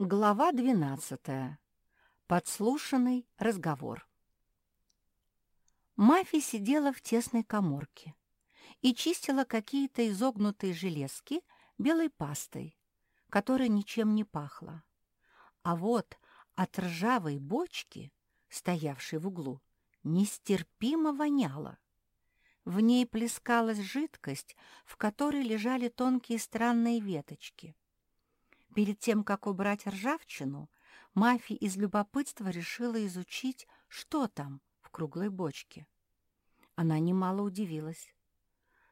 Глава 12. Подслушанный разговор. Мафи сидела в тесной коморке и чистила какие-то изогнутые железки белой пастой, которая ничем не пахла. А вот от ржавой бочки, стоявшей в углу, нестерпимо воняло. В ней плескалась жидкость, в которой лежали тонкие странные веточки — Перед тем, как убрать ржавчину, Мафи из любопытства решила изучить, что там в круглой бочке. Она немало удивилась.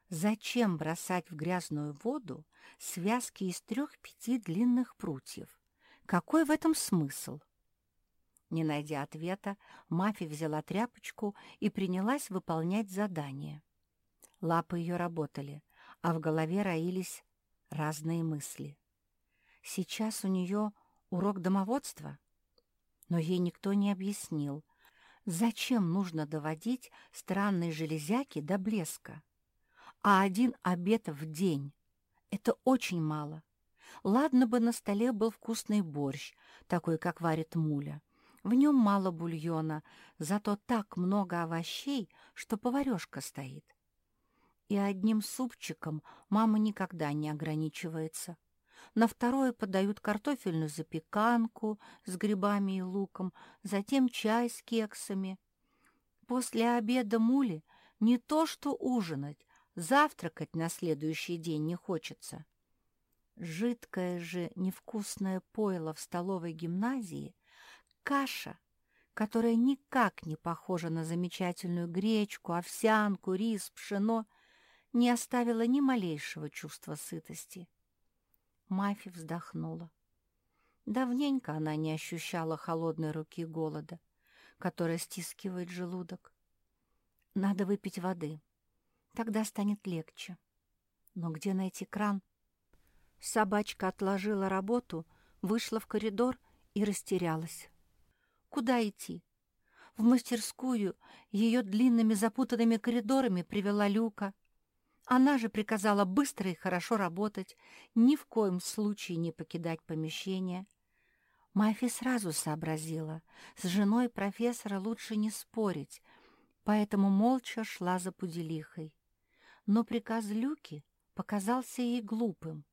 Зачем бросать в грязную воду связки из трех-пяти длинных прутьев? Какой в этом смысл? Не найдя ответа, Мафи взяла тряпочку и принялась выполнять задание. Лапы ее работали, а в голове роились разные мысли. Сейчас у нее урок домоводства? Но ей никто не объяснил, зачем нужно доводить странные железяки до блеска. А один обед в день — это очень мало. Ладно бы на столе был вкусный борщ, такой, как варит муля. В нем мало бульона, зато так много овощей, что поварешка стоит. И одним супчиком мама никогда не ограничивается на второе подают картофельную запеканку с грибами и луком, затем чай с кексами. После обеда мули не то что ужинать, завтракать на следующий день не хочется. Жидкое же невкусное пойло в столовой гимназии — каша, которая никак не похожа на замечательную гречку, овсянку, рис, пшено, не оставила ни малейшего чувства сытости. Мафи вздохнула. Давненько она не ощущала холодной руки голода, которая стискивает желудок. Надо выпить воды. Тогда станет легче. Но где найти кран? Собачка отложила работу, вышла в коридор и растерялась. Куда идти? В мастерскую ее длинными запутанными коридорами привела Люка. Она же приказала быстро и хорошо работать, ни в коем случае не покидать помещение. Мафи сразу сообразила, с женой профессора лучше не спорить, поэтому молча шла за пуделихой. Но приказ Люки показался ей глупым.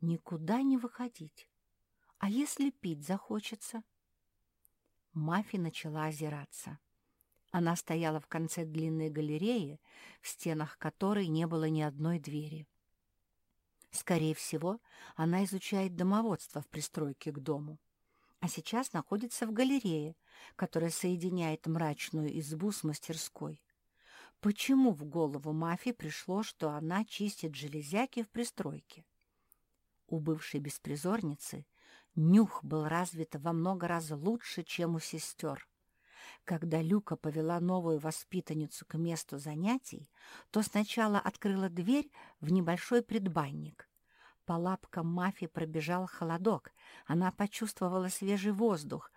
Никуда не выходить. А если пить захочется? Мафи начала озираться. Она стояла в конце длинной галереи, в стенах которой не было ни одной двери. Скорее всего, она изучает домоводство в пристройке к дому, а сейчас находится в галерее, которая соединяет мрачную избу с мастерской. Почему в голову мафии пришло, что она чистит железяки в пристройке? У бывшей беспризорницы нюх был развит во много раз лучше, чем у сестер. Когда Люка повела новую воспитанницу к месту занятий, то сначала открыла дверь в небольшой предбанник. По лапкам Мафи пробежал холодок, она почувствовала свежий воздух,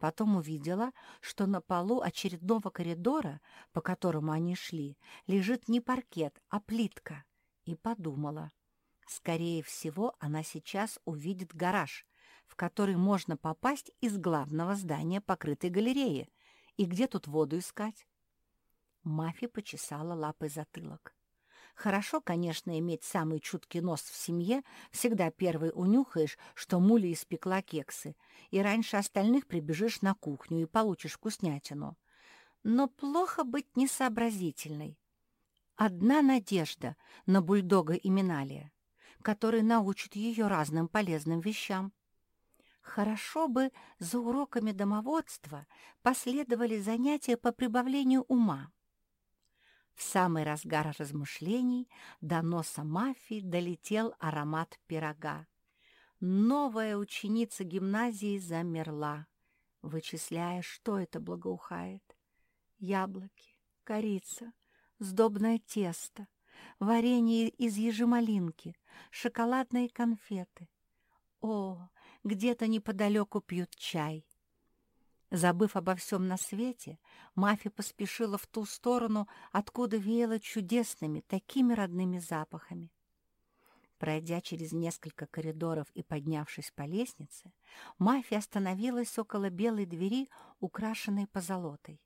Потом увидела, что на полу очередного коридора, по которому они шли, лежит не паркет, а плитка, и подумала. Скорее всего, она сейчас увидит гараж, в который можно попасть из главного здания покрытой галереи, и где тут воду искать? Мафи почесала лапой затылок. Хорошо, конечно, иметь самый чуткий нос в семье, всегда первый унюхаешь, что муля испекла кексы, и раньше остальных прибежишь на кухню и получишь вкуснятину. Но плохо быть несообразительной. Одна надежда на бульдога и Миналия, который научит ее разным полезным вещам. Хорошо бы за уроками домоводства последовали занятия по прибавлению ума. В самый разгар размышлений до носа мафии долетел аромат пирога. Новая ученица гимназии замерла, вычисляя, что это благоухает. Яблоки, корица, сдобное тесто, варенье из ежемалинки, шоколадные конфеты. О, где-то неподалеку пьют чай. Забыв обо всем на свете, Мафи поспешила в ту сторону, откуда веяло чудесными, такими родными запахами. Пройдя через несколько коридоров и поднявшись по лестнице, мафия остановилась около белой двери, украшенной позолотой.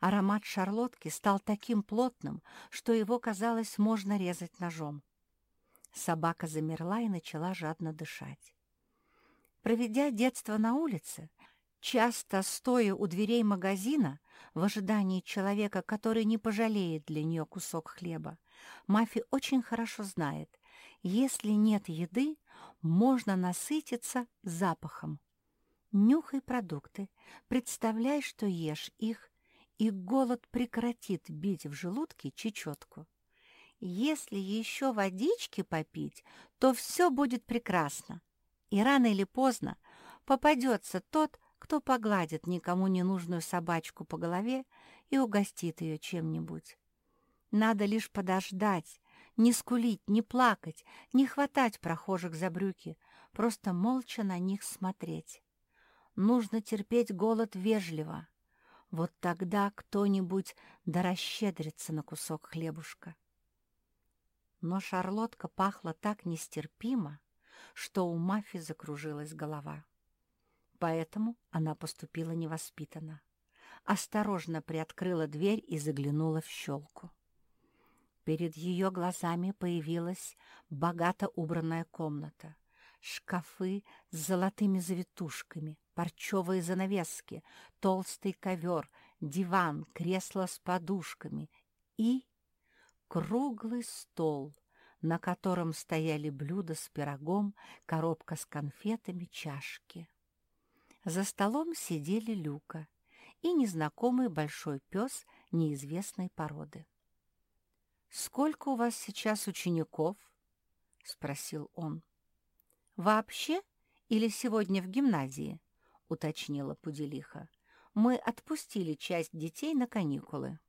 Аромат шарлотки стал таким плотным, что его, казалось, можно резать ножом. Собака замерла и начала жадно дышать. Проведя детство на улице, часто стоя у дверей магазина в ожидании человека, который не пожалеет для нее кусок хлеба, Мафи очень хорошо знает, если нет еды, можно насытиться запахом. Нюхай продукты, представляй, что ешь их, и голод прекратит бить в желудке чечетку. Если еще водички попить, то все будет прекрасно. И рано или поздно попадется тот, кто погладит никому не нужную собачку по голове и угостит ее чем-нибудь. Надо лишь подождать, не скулить, не плакать, не хватать прохожих за брюки, просто молча на них смотреть. Нужно терпеть голод вежливо. Вот тогда кто-нибудь да расщедрится на кусок хлебушка. Но шарлотка пахла так нестерпимо, что у Мафи закружилась голова. Поэтому она поступила невоспитанно. Осторожно приоткрыла дверь и заглянула в щелку. Перед ее глазами появилась богато убранная комната. Шкафы с золотыми завитушками, парчевые занавески, толстый ковер, диван, кресло с подушками и круглый стол, на котором стояли блюда с пирогом, коробка с конфетами, чашки. За столом сидели Люка и незнакомый большой пес неизвестной породы. «Сколько у вас сейчас учеников?» — спросил он. «Вообще или сегодня в гимназии?» — уточнила Пуделиха. «Мы отпустили часть детей на каникулы».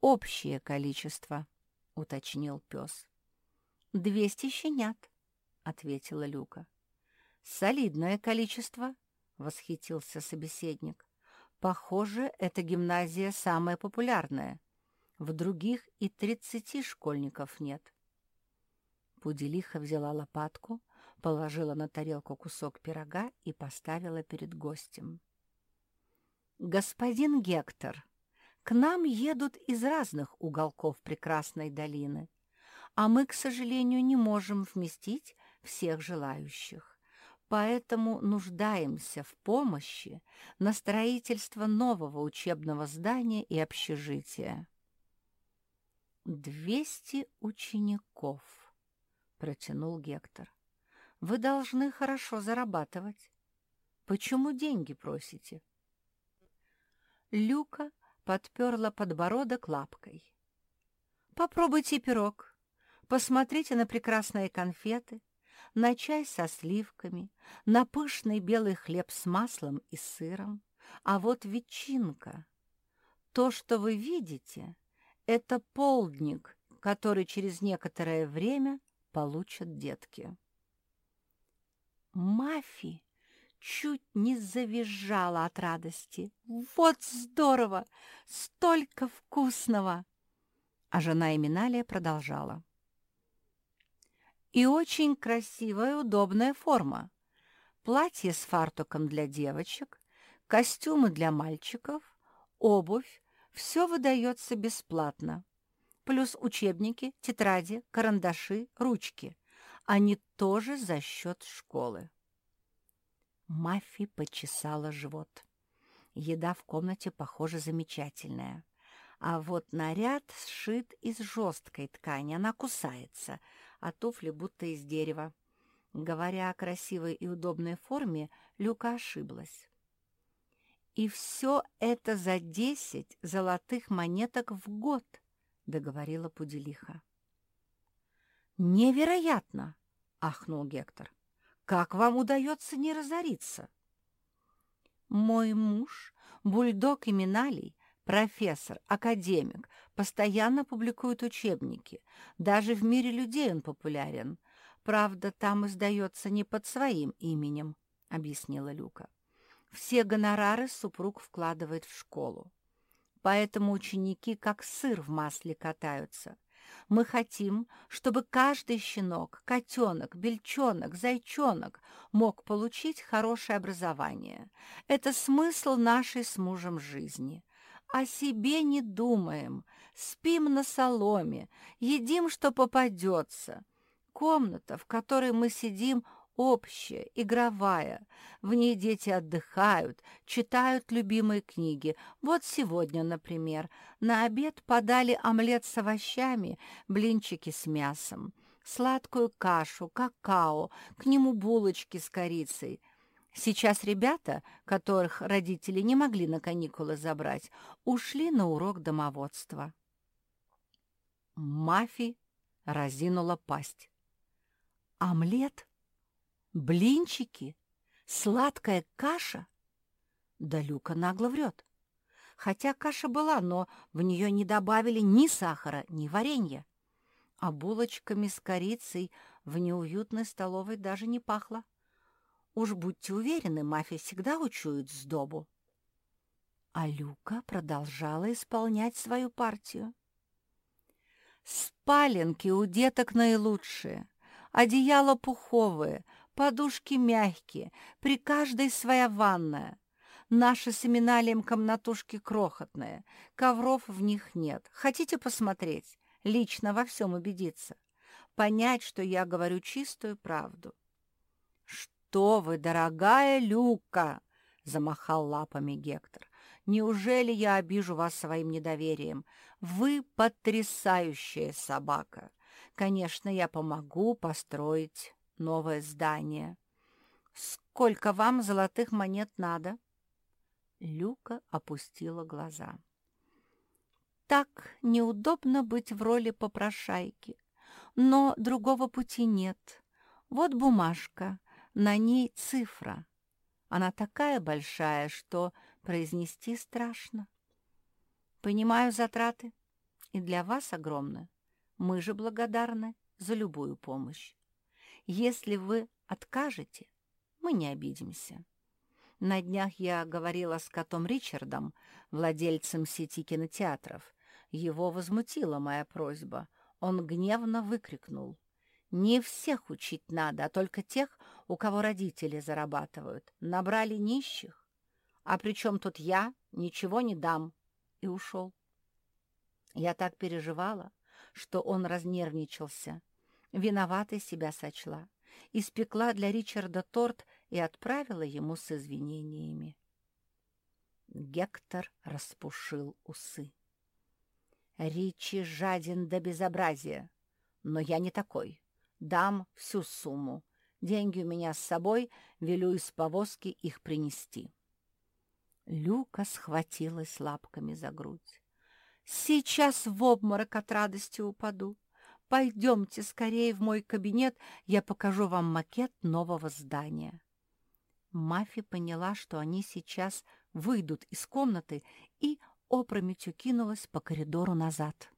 «Общее количество», — уточнил пес. «Двести щенят», — ответила Люка. «Солидное количество», — восхитился собеседник. «Похоже, эта гимназия самая популярная. В других и тридцати школьников нет». Пуделиха взяла лопатку, положила на тарелку кусок пирога и поставила перед гостем. «Господин Гектор», к нам едут из разных уголков прекрасной долины, а мы, к сожалению, не можем вместить всех желающих, поэтому нуждаемся в помощи на строительство нового учебного здания и общежития. «Двести учеников», — протянул Гектор. «Вы должны хорошо зарабатывать. Почему деньги просите?» Люка подперла подбородок лапкой. «Попробуйте пирог. Посмотрите на прекрасные конфеты, на чай со сливками, на пышный белый хлеб с маслом и сыром. А вот ветчинка. То, что вы видите, это полдник, который через некоторое время получат детки». Мафи чуть не завизжала от радости. «Вот здорово! Столько вкусного!» А жена Эминалия продолжала. «И очень красивая удобная форма. Платье с фартуком для девочек, костюмы для мальчиков, обувь — все выдается бесплатно. Плюс учебники, тетради, карандаши, ручки. Они тоже за счет школы. Мафи почесала живот. Еда в комнате, похоже, замечательная. А вот наряд сшит из жесткой ткани, она кусается, а туфли будто из дерева. Говоря о красивой и удобной форме, Люка ошиблась. «И все это за десять золотых монеток в год», — договорила Пуделиха. «Невероятно!» — ахнул Гектор. Как вам удается не разориться? Мой муж, бульдог Миналий, профессор, академик, постоянно публикует учебники. Даже в мире людей он популярен. Правда, там издается не под своим именем, — объяснила Люка. Все гонорары супруг вкладывает в школу. Поэтому ученики как сыр в масле катаются. Мы хотим, чтобы каждый щенок, котенок, бельчонок, зайчонок мог получить хорошее образование. Это смысл нашей с мужем жизни. О себе не думаем, спим на соломе, едим, что попадется. Комната, в которой мы сидим, общая, игровая. В ней дети отдыхают, читают любимые книги. Вот сегодня, например, на обед подали омлет с овощами, блинчики с мясом, сладкую кашу, какао, к нему булочки с корицей. Сейчас ребята, которых родители не могли на каникулы забрать, ушли на урок домоводства. Мафи разинула пасть. «Омлет?» Блинчики? Сладкая каша? Да Люка нагло врет. Хотя каша была, но в нее не добавили ни сахара, ни варенья. А булочками с корицей в неуютной столовой даже не пахло. Уж будьте уверены, мафия всегда учует сдобу. А Люка продолжала исполнять свою партию. Спаленки у деток наилучшие, одеяло пуховые — Подушки мягкие, при каждой своя ванная. Наши с Эминалием комнатушки крохотные, ковров в них нет. Хотите посмотреть? Лично во всем убедиться. Понять, что я говорю чистую правду. «Что вы, дорогая Люка!» — замахал лапами Гектор. «Неужели я обижу вас своим недоверием? Вы потрясающая собака! Конечно, я помогу построить новое здание. Сколько вам золотых монет надо?» Люка опустила глаза. «Так неудобно быть в роли попрошайки, но другого пути нет. Вот бумажка, на ней цифра. Она такая большая, что произнести страшно. Понимаю затраты, и для вас огромны. Мы же благодарны за любую помощь. Если вы откажете, мы не обидимся. На днях я говорила с котом Ричардом, владельцем сети кинотеатров. Его возмутила моя просьба. Он гневно выкрикнул. «Не всех учить надо, а только тех, у кого родители зарабатывают. Набрали нищих. А при чем тут я? Ничего не дам». И ушел. Я так переживала, что он разнервничался виноватой себя сочла, испекла для Ричарда торт и отправила ему с извинениями. Гектор распушил усы. «Ричи жаден до безобразия, но я не такой. Дам всю сумму. Деньги у меня с собой, велю из повозки их принести». Люка схватилась лапками за грудь. «Сейчас в обморок от радости упаду. Пойдемте скорее в мой кабинет, я покажу вам макет нового здания». Мафи поняла, что они сейчас выйдут из комнаты и опрометью кинулась по коридору назад.